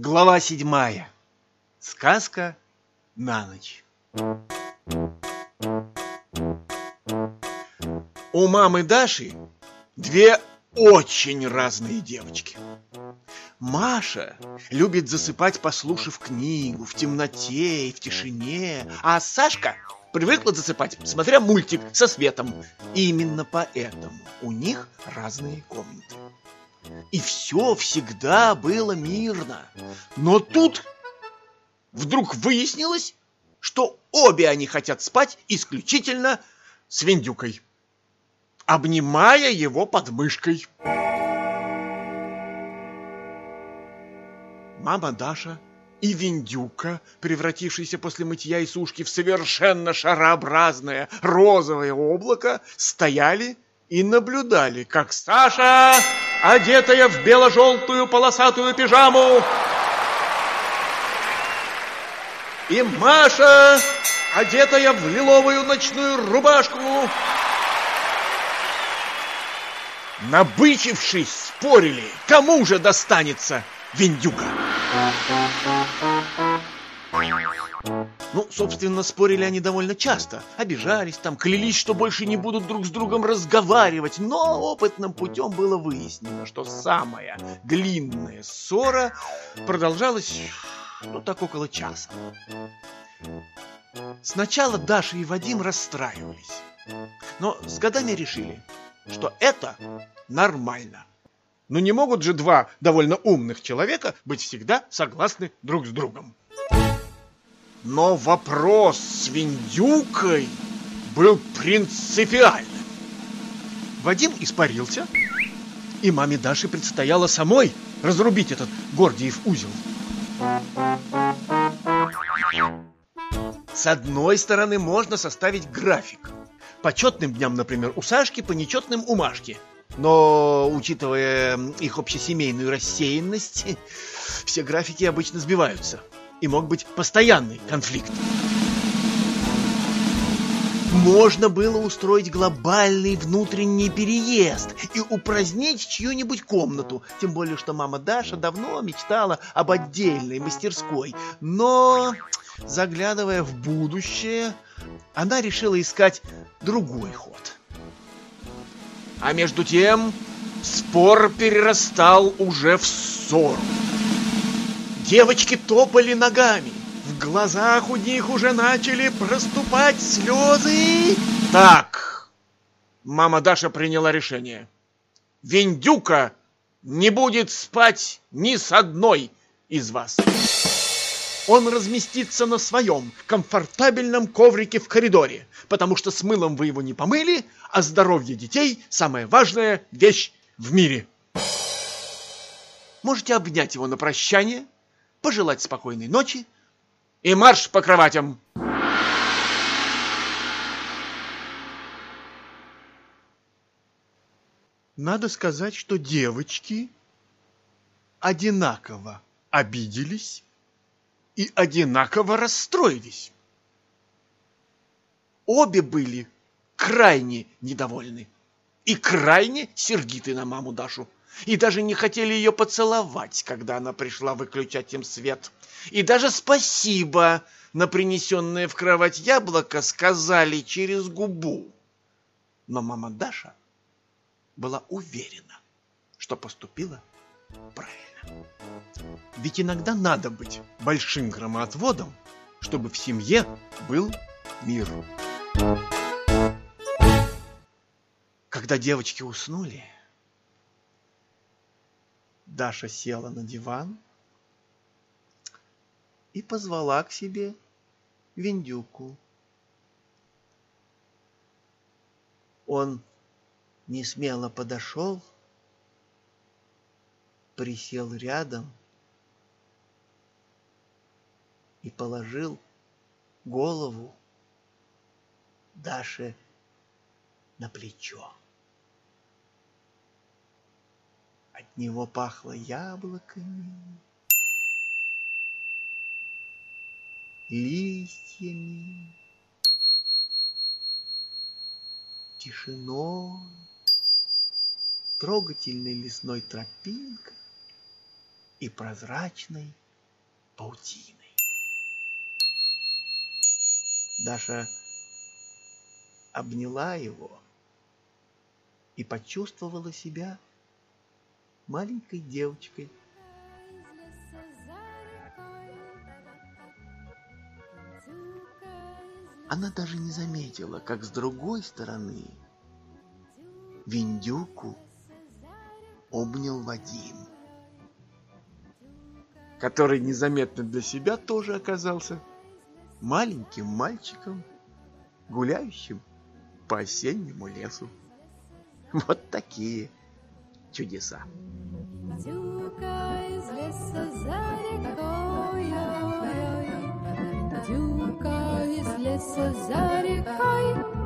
Глава седьмая. Сказка на ночь. У мамы Даши две очень разные девочки. Маша любит засыпать, послушав книгу в темноте и в тишине, а Сашка привыкла засыпать, смотря мультик со светом. И именно поэтому у них разные комнаты. И все всегда было мирно. Но тут вдруг выяснилось, что обе они хотят спать исключительно с Виндюкой, обнимая его под мышкой. Мама Даша и Виндюка, превратившийся после мытья и сушки в совершенно шарообразное розовое облако, стояли и наблюдали, как Саша, одетая в бело-желтую полосатую пижаму, и Маша, одетая в лиловую ночную рубашку, набычившись, спорили, кому же достанется Виндюка. Ну, собственно, спорили они довольно часто, обижались там, клялись, что больше не будут друг с другом разговаривать, но опытным путем было выяснено, что самая длинная ссора продолжалась, ну, так около часа. Сначала Даша и Вадим расстраивались, но с годами решили, что это нормально. Но не могут же два довольно умных человека быть всегда согласны друг с другом. Но вопрос с Виндюкой был принципиальным. Вадим испарился, и маме Даши предстояло самой разрубить этот Гордиев узел. С одной стороны, можно составить график. По четным дням, например, у Сашки, по нечетным у Машки. Но, учитывая их общесемейную рассеянность, все графики обычно сбиваются и мог быть постоянный конфликт. Можно было устроить глобальный внутренний переезд и упразднить чью-нибудь комнату, тем более что мама Даша давно мечтала об отдельной мастерской, но, заглядывая в будущее, она решила искать другой ход. А между тем спор перерастал уже в ссору. Девочки топали ногами. В глазах у них уже начали проступать слезы. Так, мама Даша приняла решение. Виндюка не будет спать ни с одной из вас. Он разместится на своем комфортабельном коврике в коридоре, потому что с мылом вы его не помыли, а здоровье детей – самая важная вещь в мире. Можете обнять его на прощание – пожелать спокойной ночи и марш по кроватям. Надо сказать, что девочки одинаково обиделись и одинаково расстроились. Обе были крайне недовольны и крайне сердиты на маму Дашу и даже не хотели ее поцеловать, когда она пришла выключать им свет. И даже спасибо на принесенное в кровать яблоко сказали через губу. Но мама Даша была уверена, что поступила правильно. Ведь иногда надо быть большим громоотводом, чтобы в семье был мир. Когда девочки уснули, Даша села на диван и позвала к себе Виндюку. Он не смело подошел, присел рядом и положил голову Даше на плечо. Него пахло яблоками, листьями, тишиной, трогательной лесной тропинкой и прозрачной паутиной. Даша обняла его и почувствовала себя маленькой девочкой. Она даже не заметила, как с другой стороны Виндюку обнял Вадим, который незаметно для себя тоже оказался маленьким мальчиком, гуляющим по осеннему лесу. Вот такие чудеса. Дюка из леса за рекой, Дюка из леса за рекой.